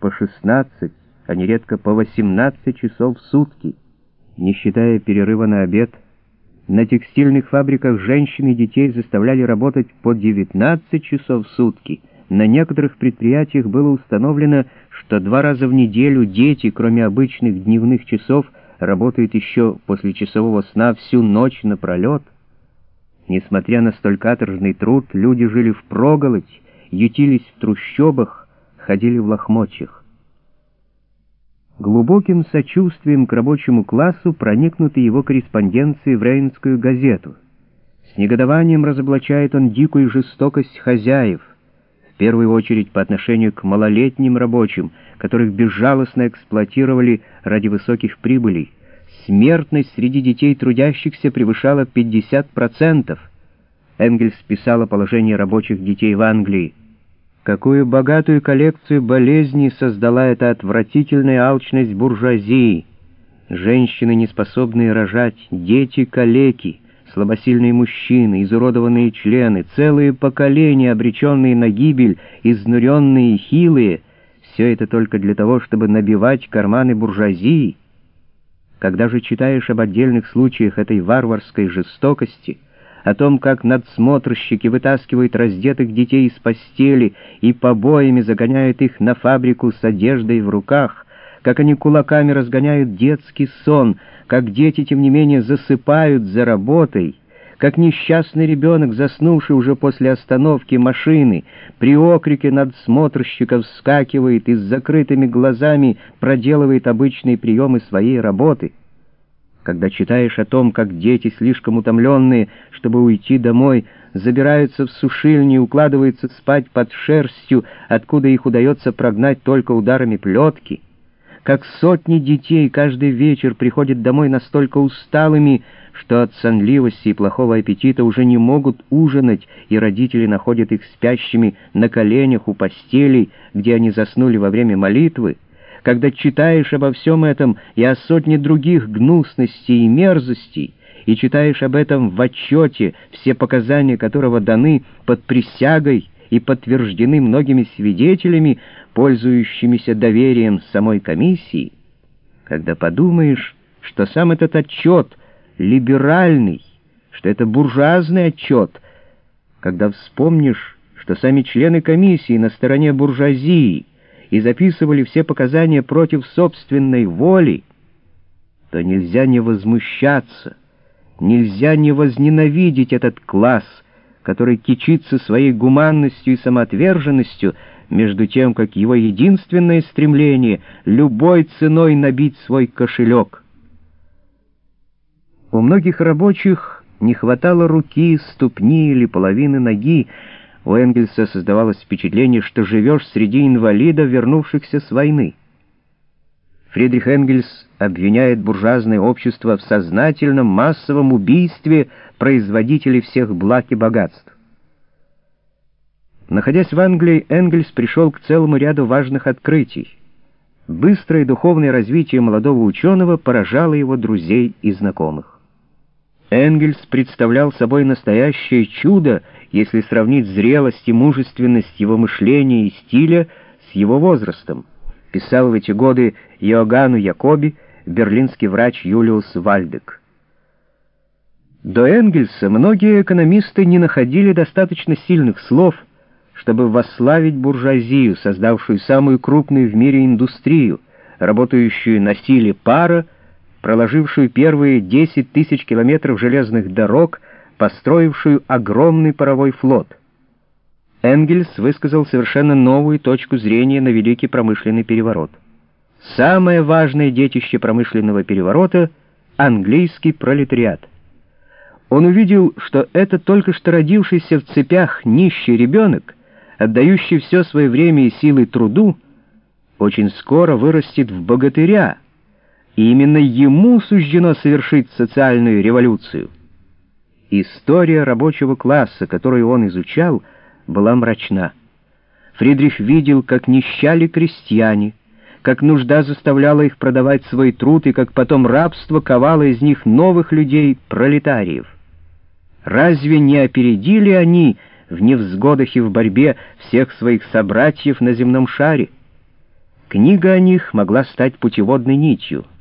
по 16, а нередко по 18 часов в сутки, не считая перерыва на обед. На текстильных фабриках женщин и детей заставляли работать по 19 часов в сутки. На некоторых предприятиях было установлено, что два раза в неделю дети, кроме обычных дневных часов, работают еще после часового сна всю ночь напролет. Несмотря на столь каторжный труд, люди жили впроголодь, ютились в трущобах, ходили в лохмотьях. Глубоким сочувствием к рабочему классу проникнуты его корреспонденции в Рейнскую газету. С негодованием разоблачает он дикую жестокость хозяев, в первую очередь по отношению к малолетним рабочим, которых безжалостно эксплуатировали ради высоких прибылей. Смертность среди детей трудящихся превышала 50%. Энгельс писал о положении рабочих детей в Англии. Какую богатую коллекцию болезней создала эта отвратительная алчность буржуазии. Женщины, неспособные рожать, дети-калеки, слабосильные мужчины, изуродованные члены, целые поколения, обреченные на гибель, изнуренные и хилые — все это только для того, чтобы набивать карманы буржуазии. Когда же читаешь об отдельных случаях этой варварской жестокости — о том, как надсмотрщики вытаскивают раздетых детей из постели и побоями загоняют их на фабрику с одеждой в руках, как они кулаками разгоняют детский сон, как дети, тем не менее, засыпают за работой, как несчастный ребенок, заснувший уже после остановки машины, при окрике надсмотрщиков вскакивает и с закрытыми глазами проделывает обычные приемы своей работы — когда читаешь о том, как дети, слишком утомленные, чтобы уйти домой, забираются в сушильни и укладываются спать под шерстью, откуда их удается прогнать только ударами плетки, как сотни детей каждый вечер приходят домой настолько усталыми, что от сонливости и плохого аппетита уже не могут ужинать, и родители находят их спящими на коленях у постелей, где они заснули во время молитвы, когда читаешь обо всем этом и о сотне других гнусностей и мерзостей, и читаешь об этом в отчете, все показания которого даны под присягой и подтверждены многими свидетелями, пользующимися доверием самой комиссии, когда подумаешь, что сам этот отчет либеральный, что это буржуазный отчет, когда вспомнишь, что сами члены комиссии на стороне буржуазии, и записывали все показания против собственной воли, то нельзя не возмущаться, нельзя не возненавидеть этот класс, который кичится своей гуманностью и самоотверженностью, между тем, как его единственное стремление — любой ценой набить свой кошелек. У многих рабочих не хватало руки, ступни или половины ноги, у Энгельса создавалось впечатление, что живешь среди инвалидов, вернувшихся с войны. Фридрих Энгельс обвиняет буржуазное общество в сознательном массовом убийстве производителей всех благ и богатств. Находясь в Англии, Энгельс пришел к целому ряду важных открытий. Быстрое духовное развитие молодого ученого поражало его друзей и знакомых. Энгельс представлял собой настоящее чудо, если сравнить зрелость и мужественность его мышления и стиля с его возрастом, писал в эти годы Иоганну Якоби берлинский врач Юлиус Вальдек. До Энгельса многие экономисты не находили достаточно сильных слов, чтобы восславить буржуазию, создавшую самую крупную в мире индустрию, работающую на силе пара, проложившую первые 10 тысяч километров железных дорог, построившую огромный паровой флот. Энгельс высказал совершенно новую точку зрения на великий промышленный переворот. Самое важное детище промышленного переворота — английский пролетариат. Он увидел, что это только что родившийся в цепях нищий ребенок, отдающий все свое время и силы труду, очень скоро вырастет в богатыря — и именно ему суждено совершить социальную революцию. История рабочего класса, которую он изучал, была мрачна. Фридрих видел, как нищали крестьяне, как нужда заставляла их продавать свой труд и как потом рабство ковало из них новых людей, пролетариев. Разве не опередили они в невзгодах и в борьбе всех своих собратьев на земном шаре? Книга о них могла стать путеводной нитью —